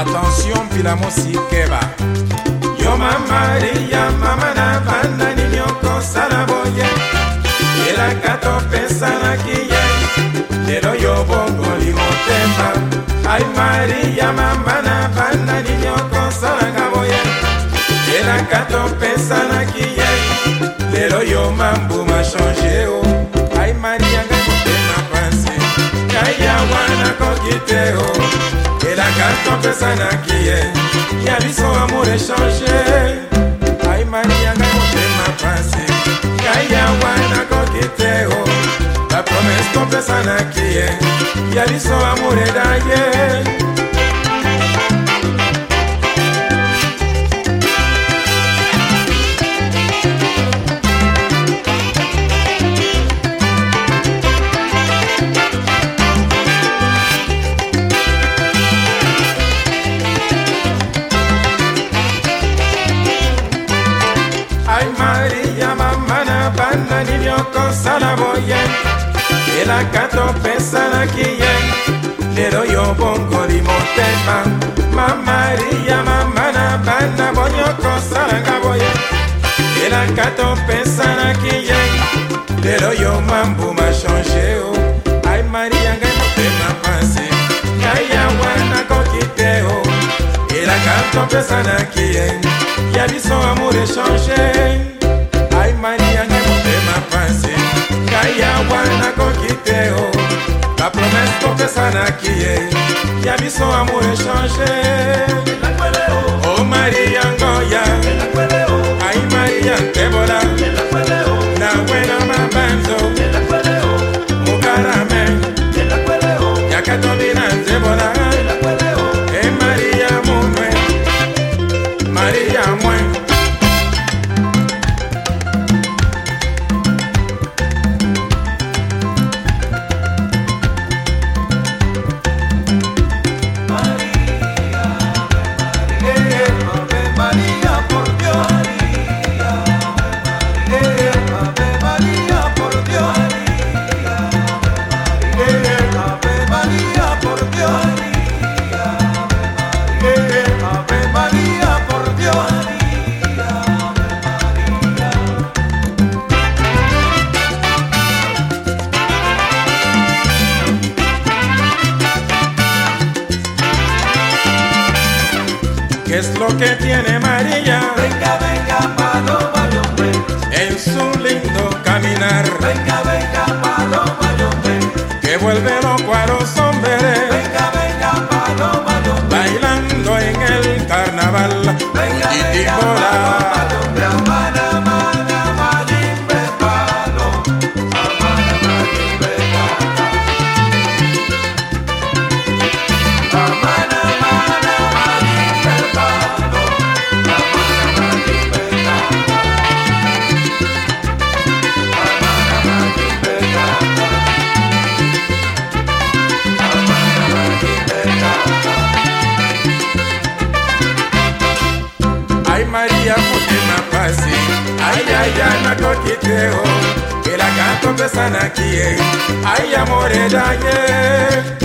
attention mpila mosikeba yo mamaria mama na bandani nyokosala boye elaka topesanaki ye lelo yo bongoli motema ai maria mama na bandani nyokosalanga boye elaka topesanaki ye lelo yo mambuma change o oh. ai maria ngai motema pasi kai yawa nakoki te o oh. elaka topesanaki ye ya biso amour echange aimaki yanga motema pasi ngai yawa nakoki te o oh. bapromese topesanaki ye ya biso amour edaye osala boye elaka topesalaki ye lelo yo bongoli motema mamaria mama na bana bonyoko osalanga boye elaka topesalaki ye lelo yo mambuma change o ai maria ngai motema pasi ngai yawa nakoki te o elaka topesanaki ye ya biso amour echange esanaki ye ya biso amour echange o oh, mari yango ya ¿Qué es lo que tiene María? Venga, venga, paloma y hombre. En su lindo caminar. Venga, venga. maria motema pasi ayaya nakoki te o oh. elaka topesanaki ye aya moredanye